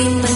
be